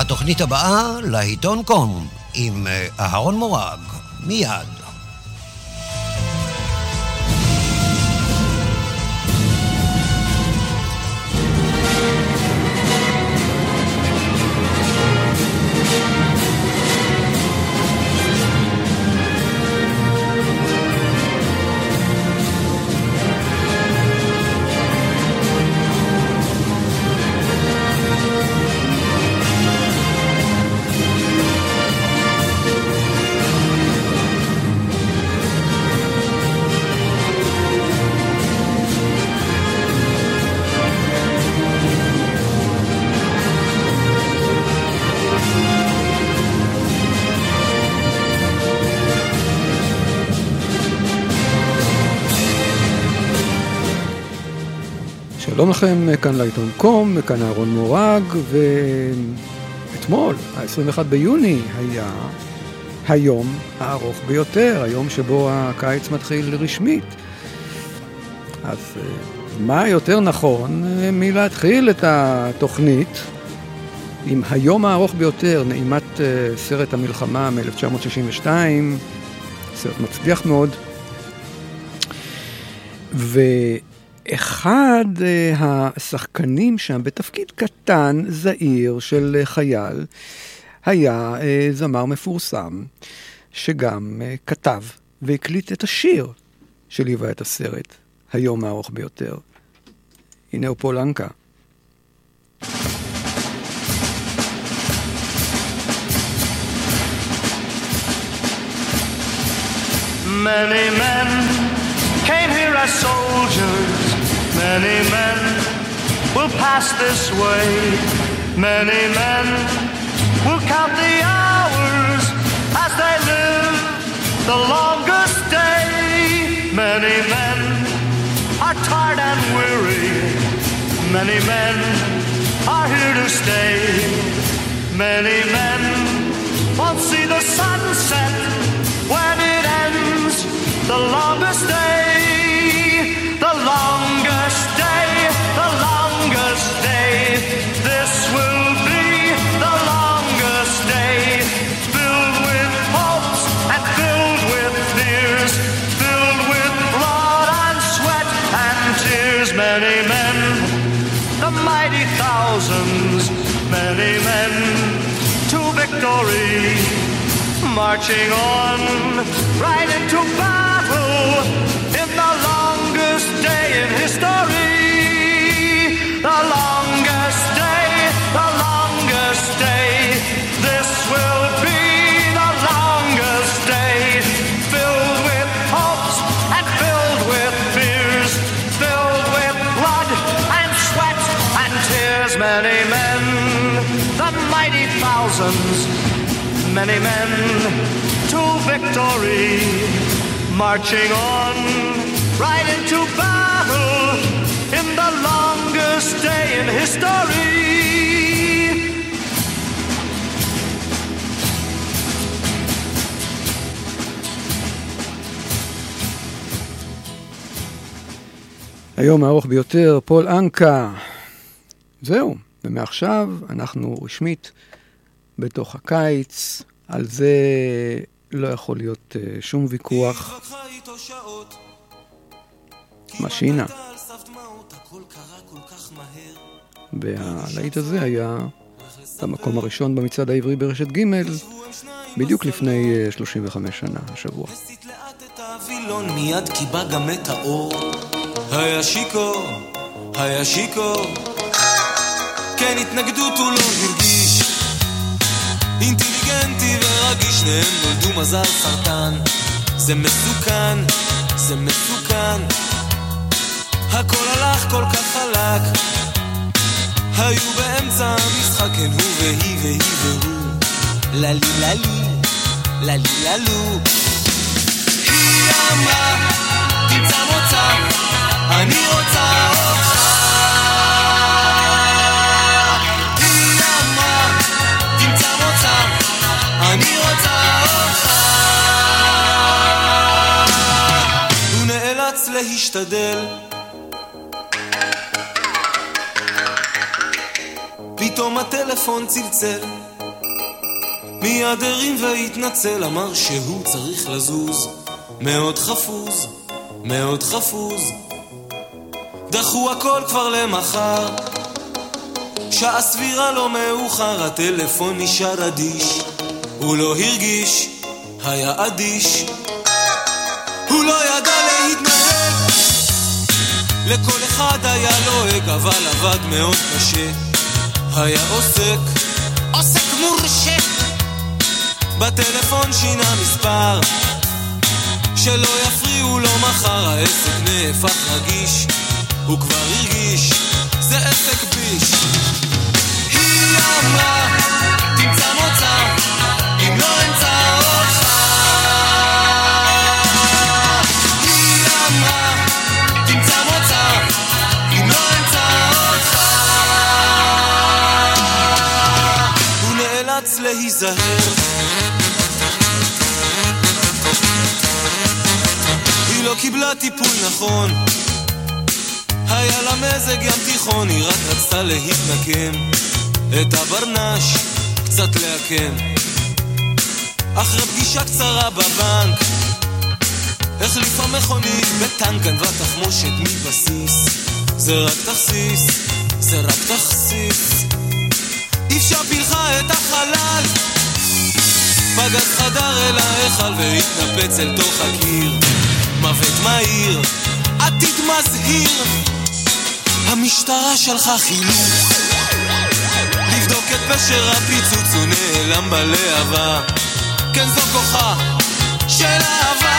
התוכנית הבאה לעיתון קום עם אה, אהרון מורג, מיד. שלום לכם, כאן לעיתון קום, כאן אהרון מורג, ואתמול, ה-21 ביוני, היה היום הארוך ביותר, היום שבו הקיץ מתחיל רשמית. אז אה, מה יותר נכון אה, מלהתחיל את התוכנית עם היום הארוך ביותר, נעימת אה, סרט המלחמה מ-1962, סרט מצליח מאוד. ו... אחד uh, השחקנים שם, בתפקיד קטן, זעיר של uh, חייל, היה uh, זמר מפורסם, שגם כתב והקליט את השיר שליווה את הסרט, היום הארוך ביותר. הנה הוא פול אנקה. Many men came here as soldiers Many men will pass this way. Many men will count the hours as they live the longest day. Many men are tired and weary. Many men are here to stay. Many men won't see the sunset when it ends the longest day. Marching on right into battle Many men to victory. Marching on right into battle in the longest day in history. היום הארוך ביותר, פול אנקה. זהו, ומעכשיו אנחנו רשמית בתוך הקיץ, על זה לא יכול להיות uh, שום ויכוח. משינה. והלהיט הזה היה במקום הראשון במצעד העברי ברשת ג' בדיוק לפני uh, 35 שנה, השבוע. הווילון מיד קיבה גם את האור. היה שיכור, היה שיכור. כן, התנגדות הוא לא הרגיש. אינטליגנטי ורגיש, שניהם נולדו מזל סרטן. זה מסוכן, זה מסוכן. הכל הלך כל כך חלק. היו באמצע המשחק, כן הוא והיא והיא והוא. ללי ללי, ללי ללו. היא אמרה, תמצא מוצא, אני רוצה אותך. להשתדל פתאום הטלפון צלצל. מיד הרים והתנצל, אמר שהוא צריך לזוז. מאוד חפוז, מאוד חפוז. דחו הכל כבר למחר. שעה סבירה לא מאוחר, הטלפון נשאר אדיש. הוא לא הרגיש, היה אדיש. הוא לא ידע. לכל אחד היה לועג, אבל עבד מאוד קשה. היה עוסק, עוסק מורשה. בטלפון שינה מספר, שלא יפריעו לו מחר, העסק נהפך רגיש, הוא כבר הרגיש, זה עסק ביש. היא אמרה, להיזהר. היא לא קיבלה טיפול נכון. היה לה מזג ים תיכון, היא רק רצתה להתנקם. את הברנש קצת לעקם. אחרי פגישה קצרה בבנק, החליפה מכונית בטנק, גנבה תחמושת מבסיס. זה רק תכסיס, זה רק תכסיס. החלל. פגז חדר אל ההיכל והתנפץ אל תוך הקיר. מוות מהיר, עתיד מזהיר. המשטרה שלחה חילוץ. לבדוק את פשר הפיצוץ, הוא נעלם בלהבה. כן זו כוחה של אהבה.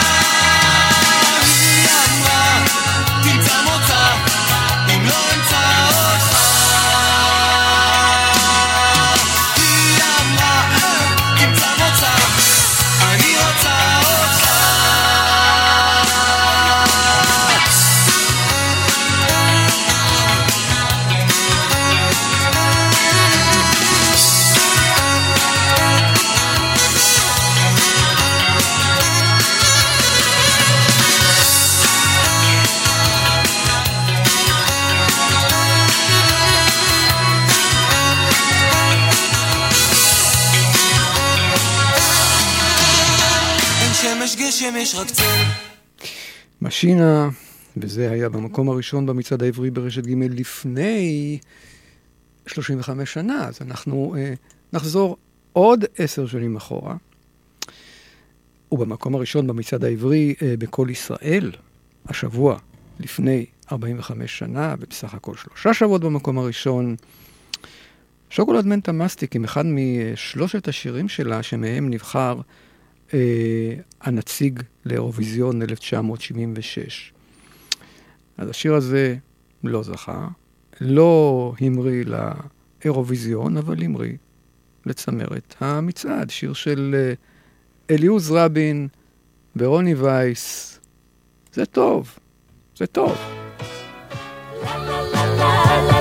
יש רק צל. משינה, וזה היה במקום הראשון במצעד העברי ברשת ג' לפני 35 שנה, אז אנחנו אה, נחזור עוד עשר שנים אחורה. ובמקום הראשון במצעד העברי אה, בכל ישראל, השבוע לפני 45 שנה, ובסך הכל שלושה שבועות במקום הראשון, שוקולד מנטה מסטיק עם אחד משלושת השירים שלה, שמהם נבחר אה, הנציג לאירוויזיון 1976. אז השיר הזה לא זכה, לא המריא לאירוויזיון, אבל המריא לצמרת המצעד. שיר של אה, אליעוז רבין ורוני וייס. זה טוב, זה טוב. אם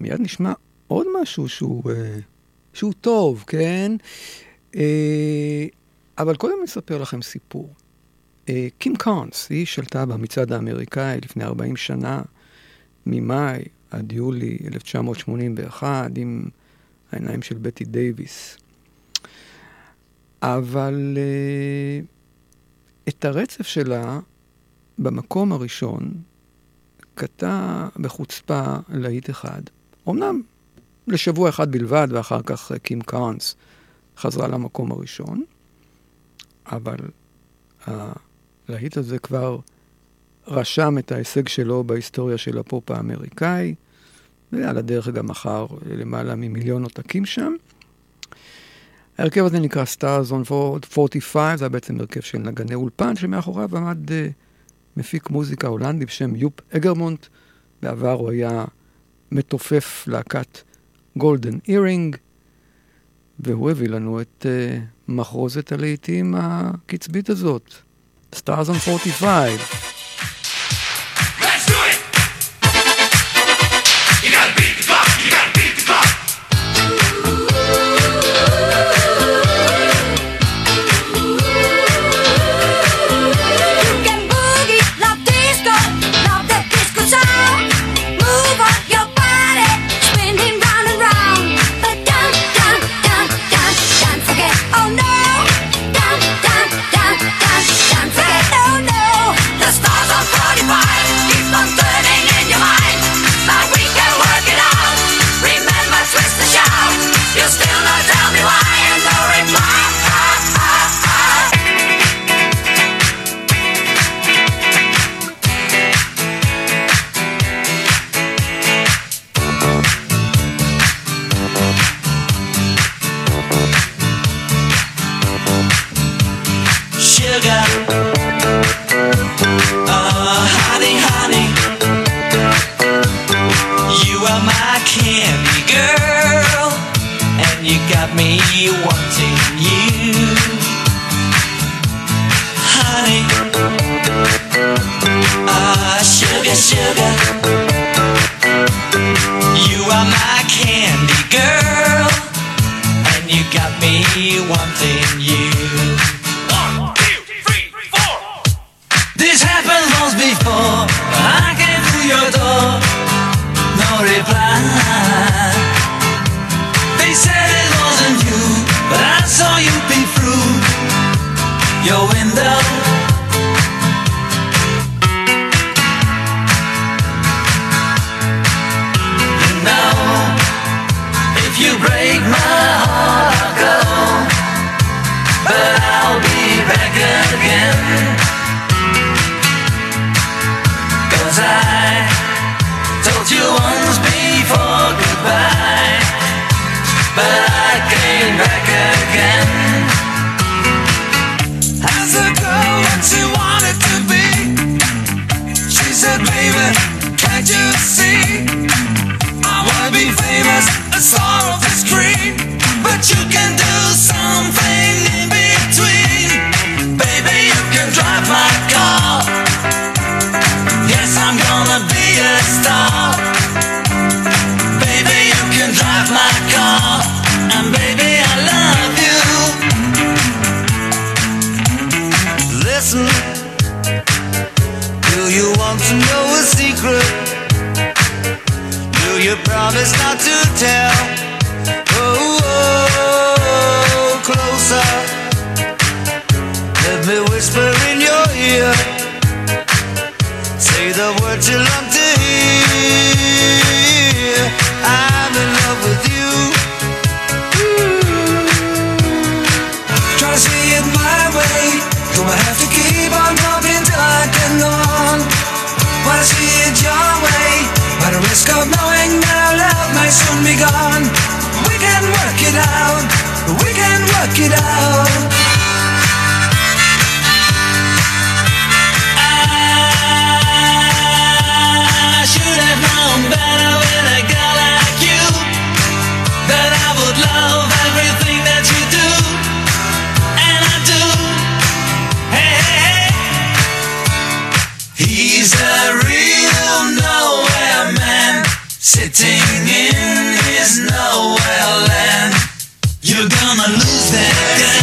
מיד נשמע עוד משהו שהוא, אה, שהוא טוב, כן? אה, אבל קודם נספר לכם סיפור. אה, קים קארנס, היא שלטה במצעד האמריקאי לפני 40 שנה, ממאי עד יולי 1981, עם העיניים של בטי דייוויס. אבל את הרצף שלה במקום הראשון קטע בחוצפה להיט אחד. אמנם לשבוע אחד בלבד, ואחר כך קים קארנס חזרה למקום הראשון, אבל הלהיט הזה כבר רשם את ההישג שלו בהיסטוריה של הפופ האמריקאי, ועל הדרך גם מכר למעלה ממיליון עותקים שם. ההרכב הזה נקרא Stars on 45, זה היה בעצם הרכב של נגני אולפן, שמאחוריו עמד uh, מפיק מוזיקה הולנדי בשם יופ אגרמונט. בעבר הוא היה מתופף להקת גולדן אירינג, והוא הביא לנו את uh, מחרוזת הלהיטים הקצבית הזאת, on 45. singing is nowhere land. You're gonna lose that.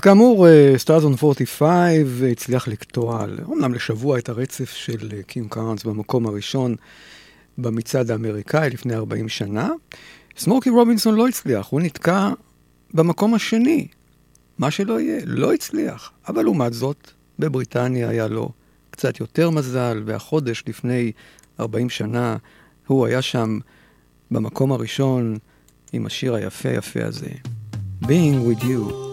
אז כאמור, אה, Stars on 45 אה, הצליח לקטוע, אומנם לשבוע, את הרצף של אה, קים קארנס במקום הראשון במצעד האמריקאי לפני 40 שנה. סמורקי רובינסון לא הצליח, הוא נתקע במקום השני. מה שלא יהיה, לא הצליח. אבל לעומת זאת, בבריטניה היה לו קצת יותר מזל, והחודש לפני 40 שנה הוא היה שם במקום הראשון עם השיר היפה יפה הזה, Being With You.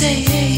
say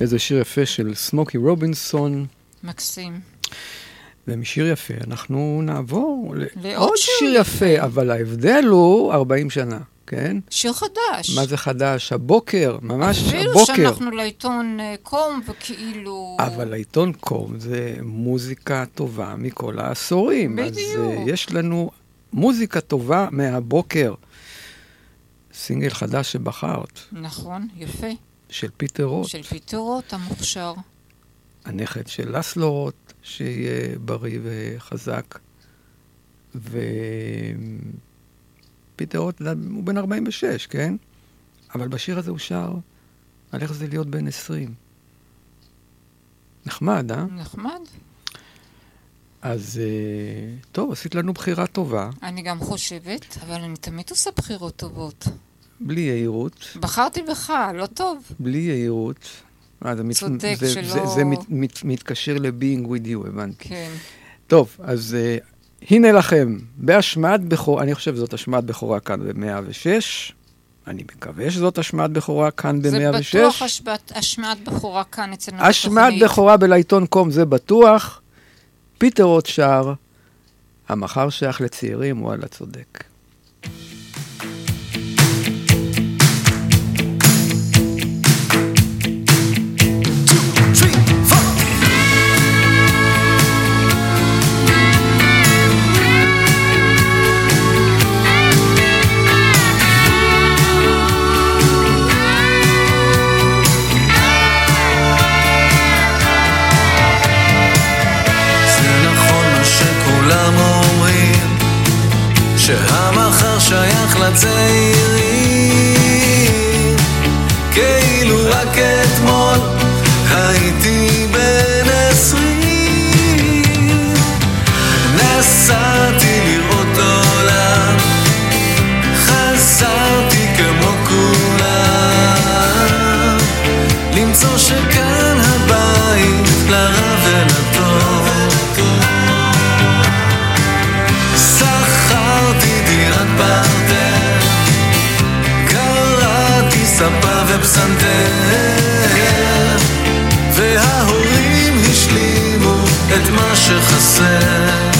איזה שיר יפה של סמוקי רובינסון, מקסים. ומשיר יפה אנחנו נעבור לעוד שיר שיר יפה, אבל ההבדל הוא 40 שנה, כן? שיר חדש. מה זה חדש? הבוקר, ממש אפילו הבוקר. שאנחנו לעיתון אה, קום, וכאילו... אבל העיתון קום זה מוזיקה טובה מכל העשורים. אז בדיוק. uh, יש לנו מוזיקה טובה מהבוקר. סינגל חדש שבחרת, נכון, יפה. של פיטר רוט, של פיטורות המוכשר. הנכד של לסלו רוט, שיהיה בריא וחזק. ופיטר רוט הוא בן 46, כן? אבל בשיר הזה הוא שר על איך זה להיות בן 20. נחמד, אה? נחמד. אז אה, טוב, עשית לנו בחירה טובה, אני גם חושבת, אבל אני תמיד עושה בחירות טובות. בלי יהירות, בחרתי בך, לא טוב. בלי יהירות. אה, זה, צודק זה, שלא- זה, זה מת, מת, מתקשר ל-being with you, הבנתי. כן. טוב, אז uh, הנה לכם, בהשמעת בכורה, אני חושב שזאת השמעת בכורה כאן ב-106, אני מקווה שזאת השמעת בכורה כאן זה ב-106. בטוח השבעת- השמעת בכורה כאן אצלנו השמעת בתוכנית. בכורה בלעיתון קום זה בטוח. פיטר רוט שר, המחר שייך לצעירים, וואלה צודק. שייך שחסר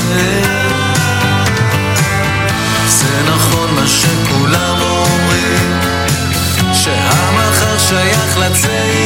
זה נכון שייך לצעירים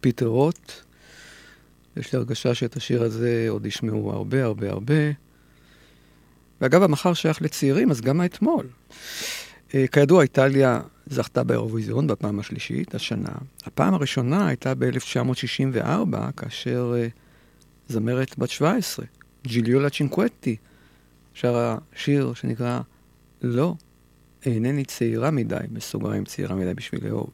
פיטר רוט. יש לי הרגשה שאת השיר הזה עוד ישמעו הרבה הרבה הרבה. ואגב, המחר שייך לצעירים, אז גם האתמול. אה, כידוע, איטליה זכתה באירוויזיון בפעם השלישית השנה. הפעם הראשונה הייתה ב-1964, כאשר אה, זמרת בת 17, ג'יליולה צ'ינקווטי, שרה שיר שנקרא לא אינני צעירה מדי, בסוגריים צעירה מדי בשביל לאהוב.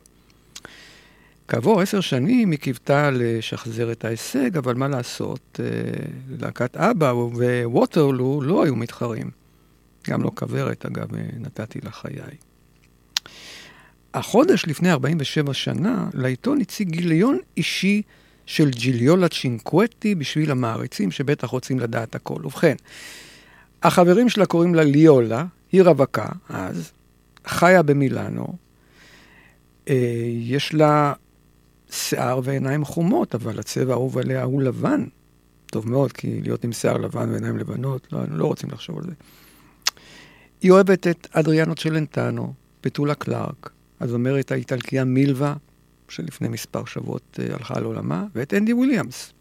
כעבור עשר שנים היא קיוותה לשחזר את ההישג, אבל מה לעשות, אה, להקת אבא וווטרלו לא היו מתחרים. גם לא כוורת, אגב, אה, נתתי לה חיי. החודש לפני 47 שנה, לעיתון הציג גיליון אישי של ג'יליולה צ'ינקווטי בשביל המעריצים שבטח רוצים לדעת הכל. ובכן, החברים שלה קוראים לה ליולה, היא רווקה אז, חיה במילאנו, אה, יש לה שיער ועיניים חומות, אבל הצבע האהוב עליה הוא לבן. טוב מאוד, כי להיות עם שיער לבן ועיניים לבנות, לא, לא רוצים לחשוב על זה. היא אוהבת את אדריאנו צ'לנטנו, פטולה קלארק, הזמרת האיטלקיה מילבה, שלפני מספר שבועות אה, הלכה לעולמה, ואת אנדי וויליאמס.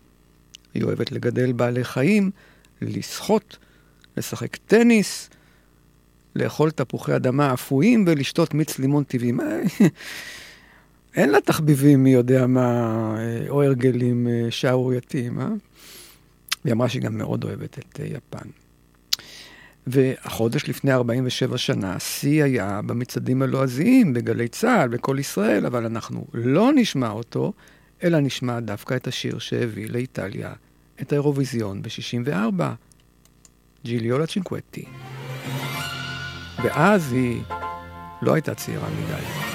היא אוהבת לגדל בעלי חיים, לשחות, לשחק טניס, לאכול תפוחי אדמה אפויים ולשתות מיץ לימון טבעי. אין לה תחביבים מי יודע מה, אה, או הרגלים אה, שערורייתיים, אה? היא אמרה שהיא גם מאוד אוהבת את אה, יפן. והחודש לפני 47 שנה, השיא היה במצעדים הלועזיים, בגלי צה"ל, בכל ישראל, אבל אנחנו לא נשמע אותו, אלא נשמע דווקא את השיר שהביא לאיטליה את האירוויזיון ב-64, ג'יליולה צ'ינקווטי. ואז היא לא הייתה צעירה מדי.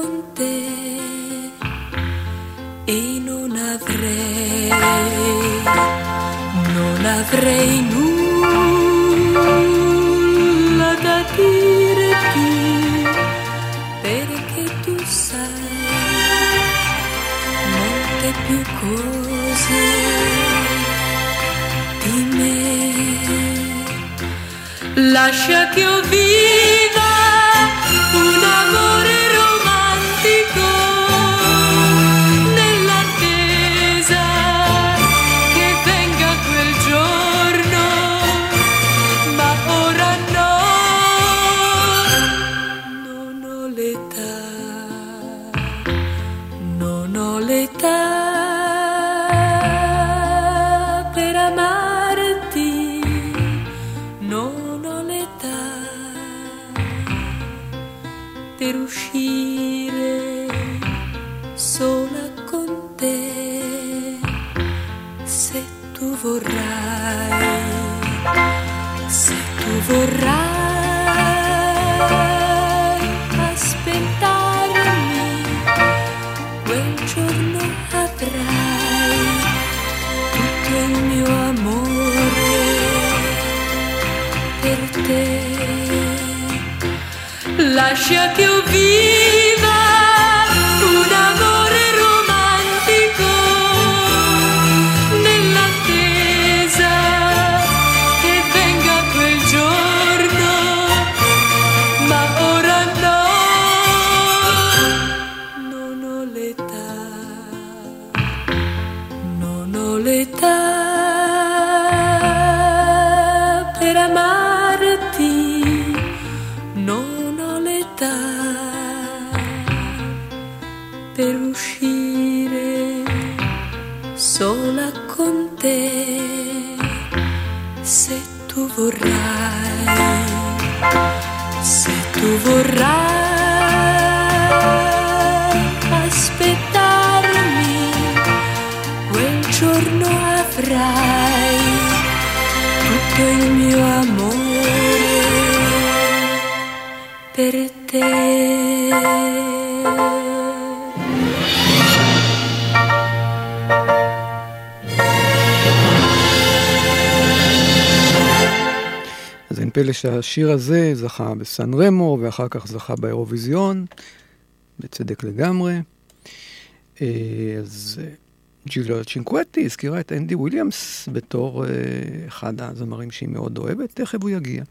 con te e non avrei, non avrei nulla da dirti perché tu sai molte più cose di me. Lascia che io viva שהשיר הזה זכה בסן רמו, ואחר כך זכה באירוויזיון, בצדק לגמרי. אה, אז אה, ג'יליה צ'ינקווטי הזכירה את אנדי וויליאמס בתור אה, אחד הזמרים שהיא מאוד אוהבת, תכף הוא יגיע.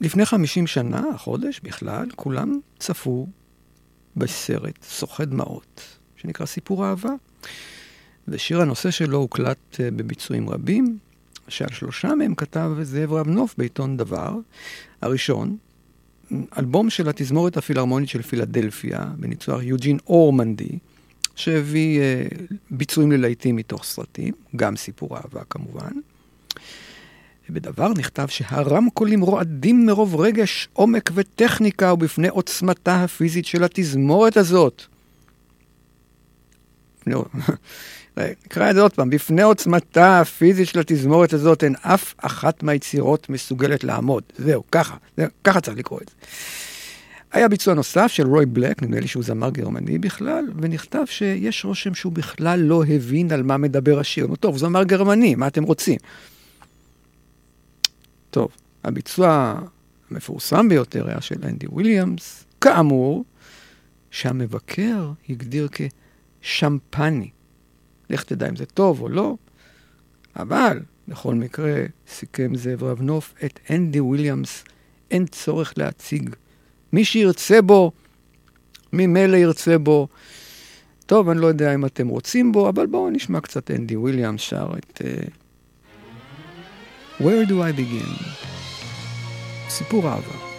לפני 50 שנה, החודש בכלל, כולם צפו בסרט סוחט דמעות, שנקרא סיפור אהבה. ושיר הנושא שלו הוקלט בביצועים רבים, שעל שלושה מהם כתב זאב רבנוף בעיתון דבר. הראשון, אלבום של התזמורת הפילהרמונית של פילדלפיה, בניצוח יוג'ין אורמנדי, שהביא אה, ביצועים ללהיטים מתוך סרטים, גם סיפור אהבה כמובן. בדבר נכתב שהרמקולים רועדים מרוב רגש, עומק וטכניקה, ובפני עוצמתה הפיזית של התזמורת הזאת. נקרא את זה עוד פעם, בפני עוצמתה הפיזית של התזמורת הזאת, אין אף אחת מהיצירות מסוגלת לעמוד. זהו, ככה, זה, ככה צריך לקרוא את זה. היה ביצוע נוסף של רוי בלק, נדמה לי שהוא זמר גרמני בכלל, ונכתב שיש רושם שהוא בכלל לא הבין על מה מדבר השיר. נו טוב, זמר גרמני, מה אתם רוצים? טוב, הביצוע המפורסם ביותר היה של אנדי וויליאמס, כאמור, שהמבקר הגדיר כשמפני. לך תדע אם זה טוב או לא, אבל בכל מקרה סיכם זאב רבנוף את אנדי וויליאמס, אין צורך להציג. מי שירצה בו, ממילא ירצה בו. טוב, אני לא יודע אם אתם רוצים בו, אבל בואו נשמע קצת אנדי וויליאמס שר את... Uh, Where do I begin? סיפור אהבה.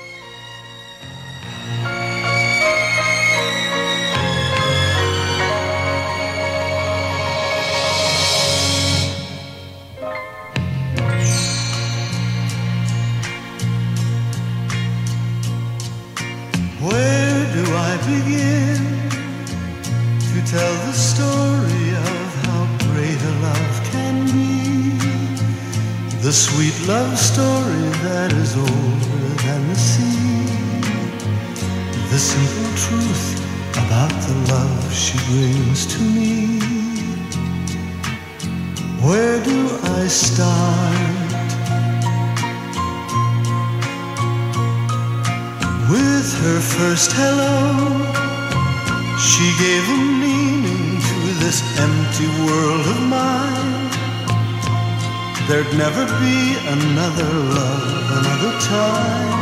Where do I begin to tell the story of how great a love can be? The sweet love story that is older than the sea. The simple truth about the love she brings to me. Where do I start? With her first hello, she gave a meaning to this empty world of mine. There'd never be another love, another time.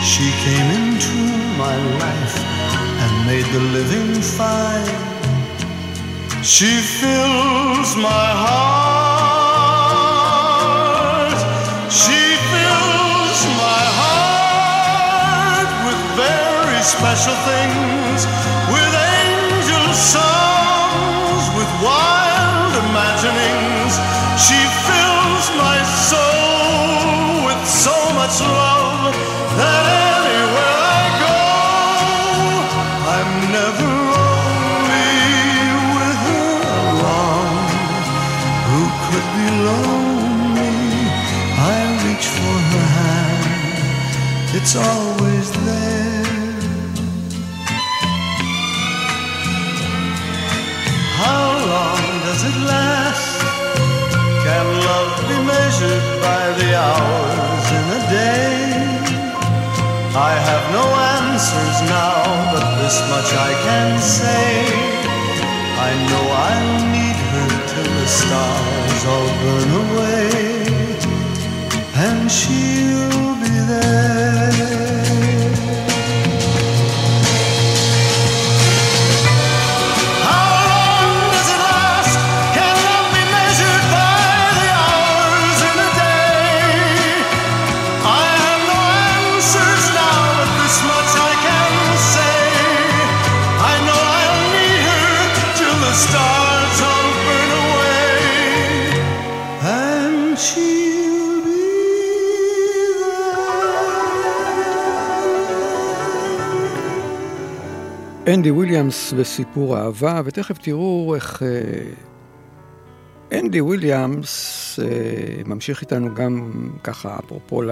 She came into my life and made the living fine. She fills my heart. Special things, with angel songs, with wild imaginings. She fills my soul with so much love that anywhere I go, I'm never only with her alone. Who could be lonely? I reach for her hand, it's always hours in a day? I have no answers now, but this much I can say. I know I'll need her till the stars all burn away, and she'll be there. אנדי וויליאמס וסיפור אהבה, ותכף תראו איך אה, אנדי וויליאמס אה, ממשיך איתנו גם ככה, אפרופו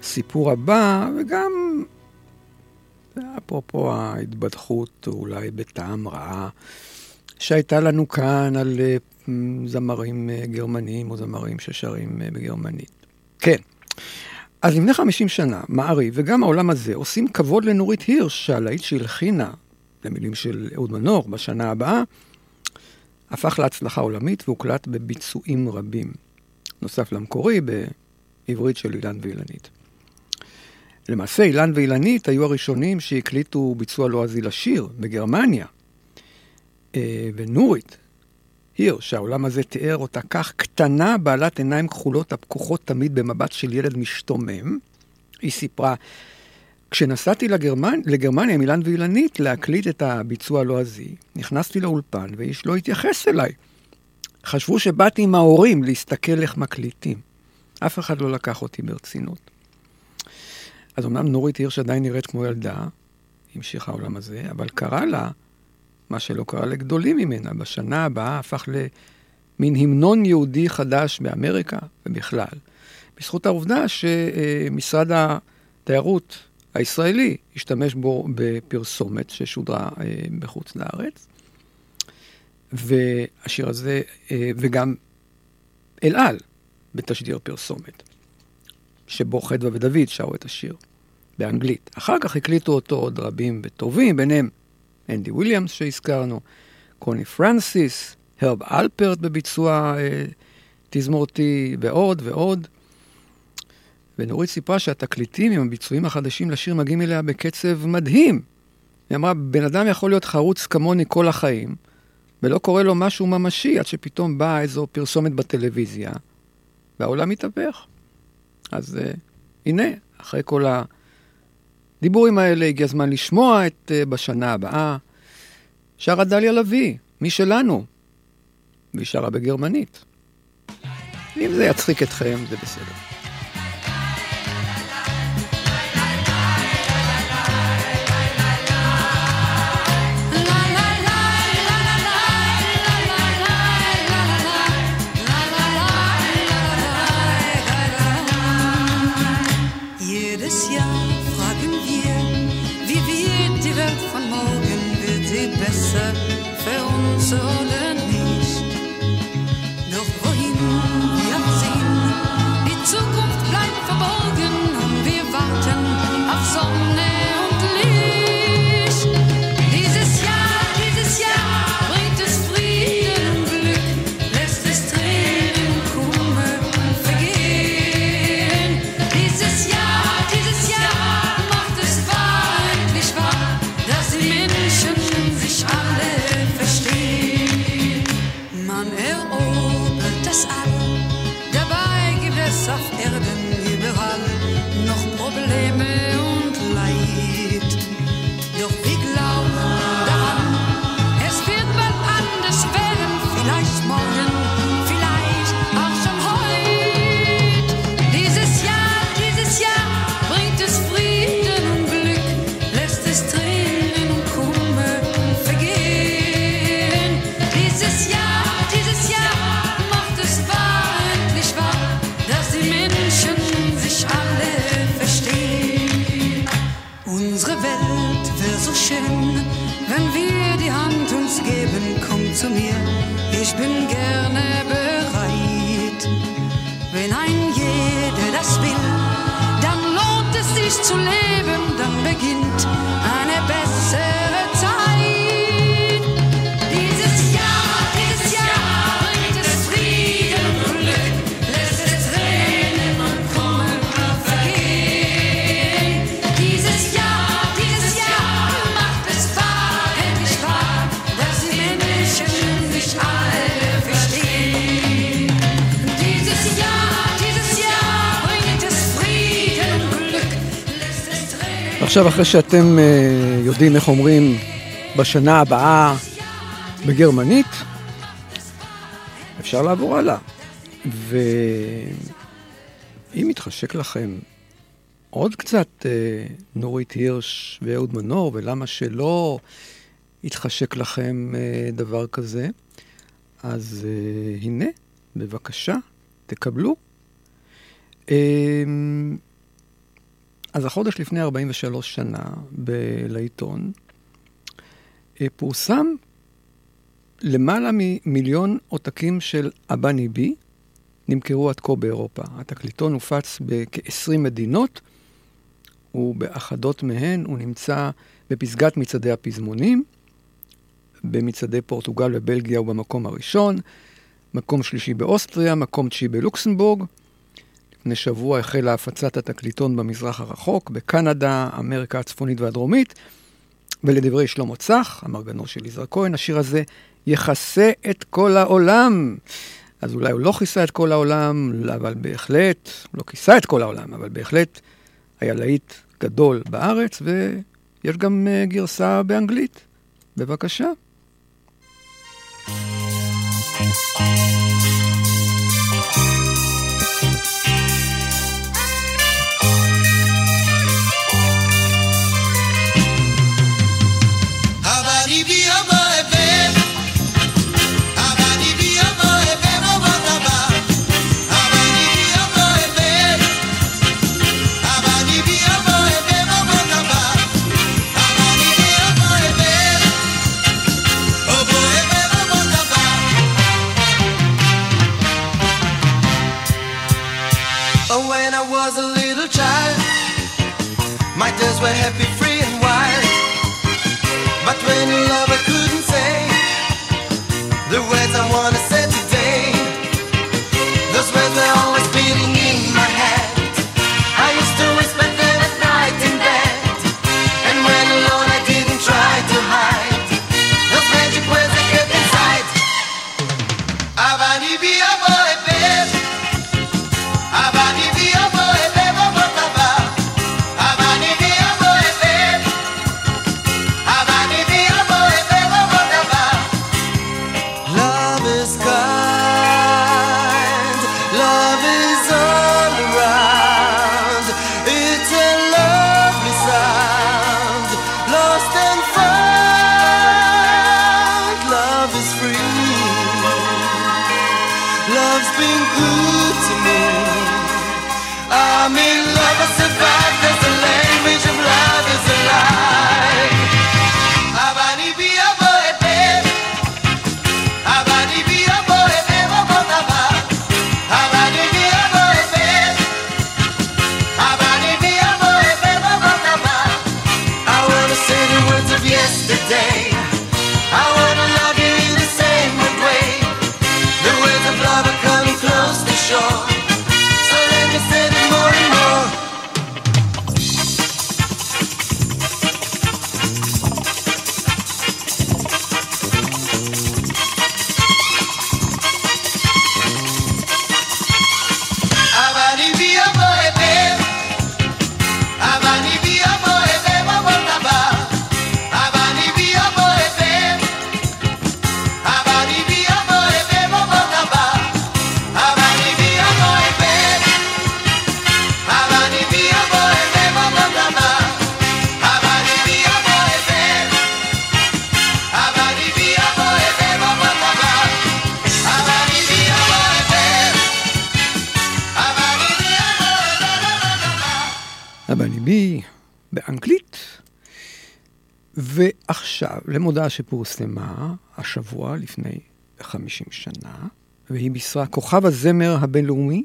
לסיפור הבא, וגם אפרופו ההתבדחות, אולי בטעם רעה, שהייתה לנו כאן על אה, זמרים אה, גרמנים או זמרים ששרים אה, בגרמנית. כן. אז לפני 50 שנה, מעריב וגם העולם הזה עושים כבוד לנורית הירש, שהלהיט שהלחינה, למילים של אהוד מנור, בשנה הבאה, הפך להצלחה עולמית והוקלט בביצועים רבים. נוסף למקורי, בעברית של אילן ואילנית. למעשה, אילן ואילנית היו הראשונים שהקליטו ביצוע לועזי לשיר בגרמניה. אה, ונורית, עיר שהעולם הזה תיאר אותה כך, קטנה, בעלת עיניים כחולות הפקוחות תמיד במבט של ילד משתומם. היא סיפרה, כשנסעתי לגרמנ... לגרמניה עם אילן ואילנית להקליט את הביצוע הלועזי, נכנסתי לאולפן ואיש לא התייחס אליי. חשבו שבאתי עם ההורים להסתכל איך מקליטים. אף אחד לא לקח אותי ברצינות. אז אמנם נורית הירש עדיין נראית כמו ילדה, המשיכה העולם הזה, אבל קרה לה מה שלא קרה לגדולים ממנה. בשנה הבאה הפך למין המנון יהודי חדש באמריקה ובכלל, בזכות העובדה שמשרד התיירות הישראלי השתמש בו בפרסומת ששודרה אה, בחוץ לארץ. והשיר הזה, אה, וגם אל על בתשדיר פרסומת, שבו חדווה ודוד שרו את השיר באנגלית. אחר כך הקליטו אותו עוד רבים וטובים, ביניהם אנדי וויליאמס שהזכרנו, קוני פרנסיס, הרב אלפרט בביצוע אה, תזמורתי ועוד ועוד. ונורית סיפרה שהתקליטים עם הביצועים החדשים לשיר מגיעים אליה בקצב מדהים. היא אמרה, בן אדם יכול להיות חרוץ כמוני כל החיים, ולא קורה לו משהו ממשי עד שפתאום באה איזו פרסומת בטלוויזיה, והעולם מתהפך. אז uh, הנה, אחרי כל הדיבורים האלה, הגיע הזמן לשמוע את uh, בשנה הבאה. שרה דליה לביא, מי שלנו, והיא שרה בגרמנית. אם זה יצחיק אתכם, זה בסדר. so עכשיו, אחרי שאתם אה, יודעים איך אומרים בשנה הבאה בגרמנית, אפשר לעבור הלאה. ואם מתחשק לכם עוד קצת אה, נורית הירש ואהוד מנור, ולמה שלא יתחשק לכם אה, דבר כזה, אז אה, הנה, בבקשה, תקבלו. אה, אז החודש לפני 43 שנה, לעיתון, אה, פורסם למעלה ממיליון עותקים של אבני בי, נמכרו עד כה באירופה. התקליטון הופץ בכ-20 מדינות, ובאחדות מהן הוא נמצא בפסגת מצעדי הפזמונים, במצעדי פורטוגל ובלגיה הוא במקום הראשון, מקום שלישי באוסטריה, מקום תשיעי בלוקסמבורג. לפני שבוע החלה הפצת התקליטון במזרח הרחוק, בקנדה, אמריקה הצפונית והדרומית, ולדברי שלמה צח, המרגנו של יזהר כהן, השיר הזה יכסה את כל העולם. אז אולי הוא לא כיסה את כל העולם, אבל בהחלט, לא כיסה את כל העולם, אבל בהחלט היה להיט גדול בארץ, ויש גם אה, גרסה באנגלית. בבקשה. Oh, days were happy, ועכשיו, למודעה שפורסמה השבוע לפני 50 שנה, והיא בישרה כוכב הזמר הבינלאומי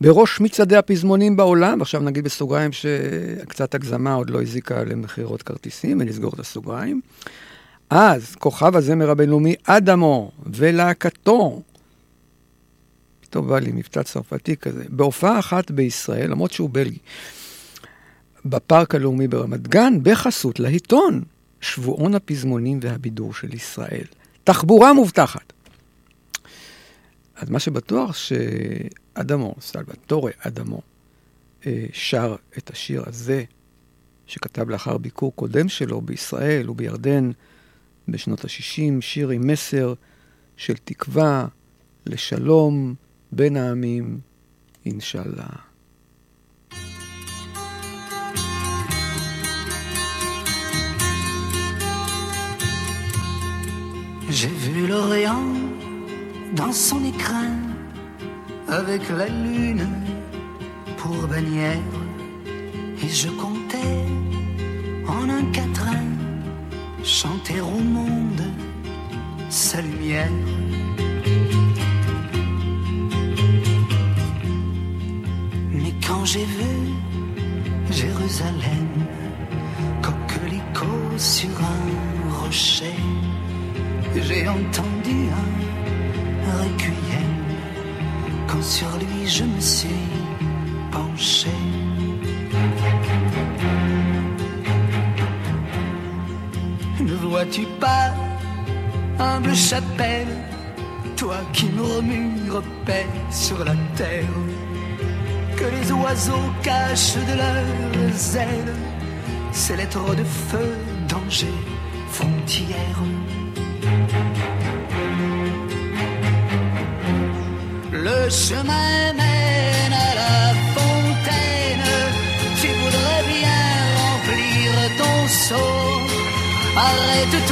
בראש מצעדי הפזמונים בעולם, ועכשיו נגיד בסוגריים שקצת הגזמה עוד לא הזיקה למכירות כרטיסים, ונסגור את הסוגריים. אז כוכב הזמר הבינלאומי אדמו ולהקתו, פתאום בא לי מבטא צרפתי כזה, בהופעה אחת בישראל, למרות שהוא בלגי, בפארק הלאומי ברמת גן, בחסות לעיתון, שבועון הפזמונים והבידור של ישראל. תחבורה מובטחת. אז מה שבטוח שאדמו, סלווטורי אדמו, אה, שר את השיר הזה, שכתב לאחר ביקור קודם שלו בישראל ובירדן בשנות ה-60, שיר עם מסר של תקווה לשלום בין העמים, אינשאללה. J'ai vu l'Orient dans son écrin avec la lune pour bannière et je comptais en un quatrain chanter au monde sa lumière. Mais quand j'ai vu Jérusalem, coquelicot sur un rocher, j'ai entendu un requiem quand sur lui je me suis penché. Ne vois-tu pas, humble chapelle, toi qui murmures paix sur la terre, que les oiseaux cachent de leurs ailes ces lettres de feu, danger, frontière. Le chemin mène à la fontaine, tu voudrais bien remplir ton seau. Arrête-toi,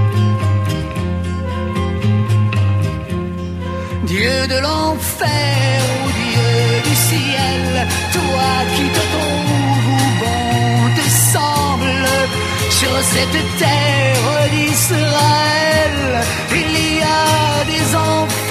Dieu de l'enfer ou Dieu du ciel, toi qui te trouves bon te semble sur cette terre d'Israël, il y a des enfants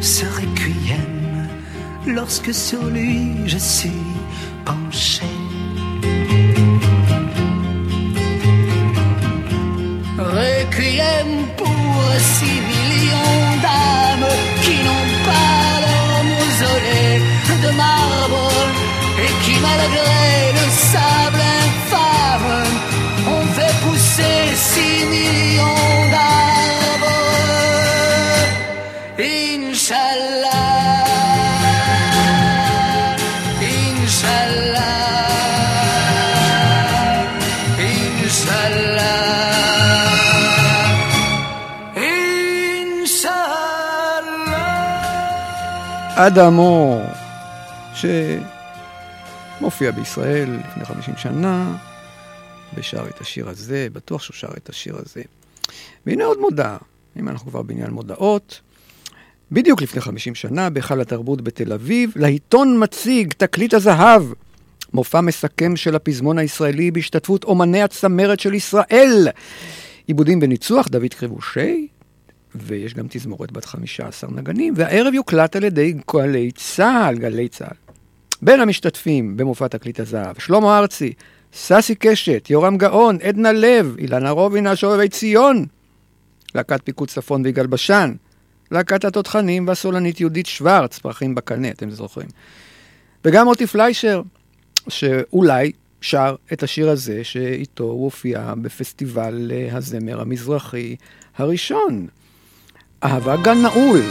ce requiem lorsque sur lui je suis penché. אדמו, שמופיע בישראל לפני 50 שנה, ושר את השיר הזה, בטוח שהוא שר את השיר הזה. והנה עוד מודעה, אם אנחנו כבר בעניין מודעות. בדיוק לפני 50 שנה, בהיכל התרבות בתל אביב, לעיתון מציג תקליט הזהב. מופע מסכם של הפזמון הישראלי בהשתתפות אומני הצמרת של ישראל. עיבודים וניצוח, דוד חרבושי, ויש גם תזמורת בת 15 נגנים, והערב יוקלט על ידי גלי צה"ל, גלי צה"ל. בין המשתתפים במופע תקליט הזהב, שלמה ארצי, ססי קשת, יורם גאון, עדנה לב, אילנה רובינה, שובבי ציון, להקת פיקוד צפון ויגאל בשן, להקת התותחנים והסולנית יהודית שוורץ, פרחים בקנה, אתם זוכרים. וגם מוטי פליישר, שאולי שר את השיר הזה, שאיתו הוא הופיע בפסטיבל אה, הזמר המזרחי הראשון. אהבה גן נעול.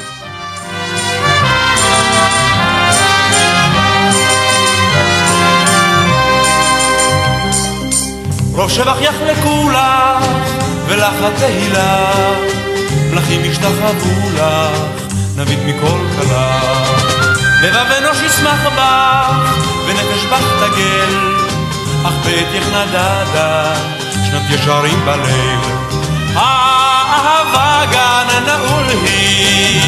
ראש שבח יחלקו לך, ולך התהילה, מלכים ישתחוו לך, נביט מכל כלה. לבב אנוש ישמח בך, ונפש בך תגל, אך ביתך נדדה, שנות ישרים בליל. האהבה גן נעול היא,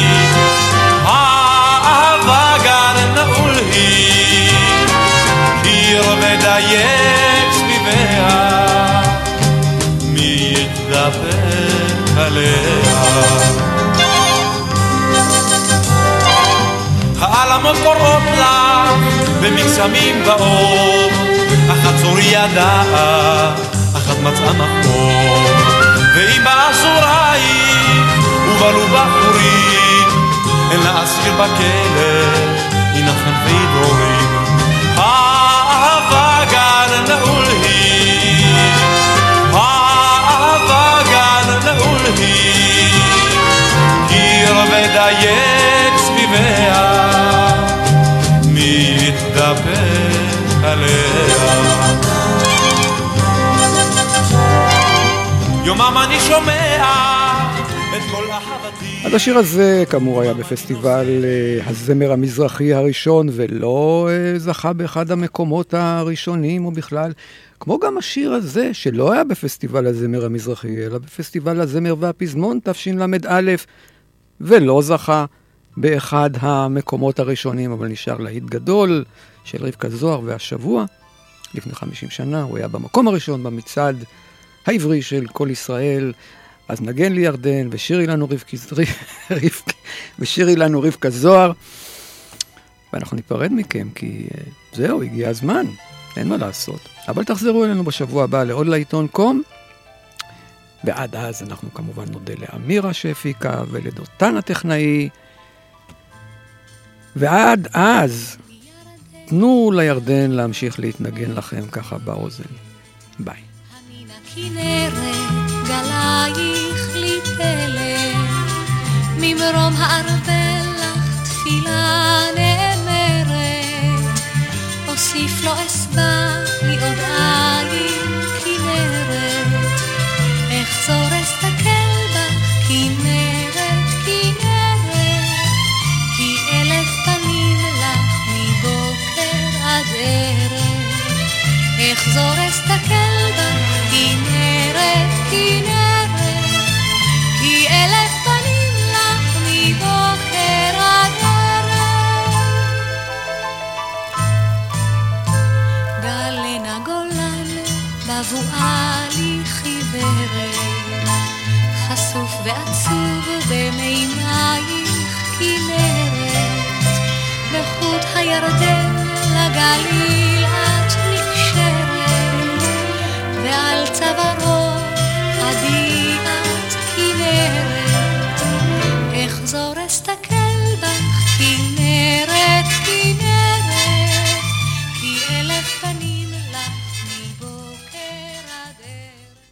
האהבה גן נעול היא, קיר ודייק סביביה, מי יתדפק עליה? העלמות קוראות לך במקסמים באור, אחת צור ידעה, אחת מצאה מחור. ובלו בחורים, אין לה אסיר בכלא, ינחם וידורים. האהבה גן נעול היא, האהבה גן נעול היא, קיר ודייק סביביה, מי יתדפק עליה? יומם אני שומע. אז השיר הזה כאמור היה בפסטיבל אה, הזמר המזרחי הראשון ולא אה, זכה באחד המקומות הראשונים או בכלל, כמו גם השיר הזה שלא היה בפסטיבל הזמר המזרחי אלא בפסטיבל הזמר והפזמון תשל"א ולא זכה באחד המקומות הראשונים אבל נשאר להיט גדול של רבקה זוהר והשבוע לפני 50 שנה הוא היה במקום הראשון במצעד העברי של כל ישראל. אז נגן לי ירדן, ושירי לנו רבקי, לנו רבקה זוהר. ואנחנו ניפרד מכם, כי uh, זהו, הגיע הזמן, אין מה לעשות. אבל תחזרו אלינו בשבוע הבא לעוד לעיתון קום, ועד אז אנחנו כמובן נודה לאמירה שהפיקה ולדותן הטכנאי. ועד אז, תנו לירדן להמשיך להתנגן לכם ככה באוזן. ביי. ממרום הערבל לך תפילה נאמרת, אוסיף לא אשבע לי עוד עין כנרת, אחזור אסתכל בך כנרת, כנרת, כי אלף פנים לך מבוקר עד ערב, אחזור אסתכל regalí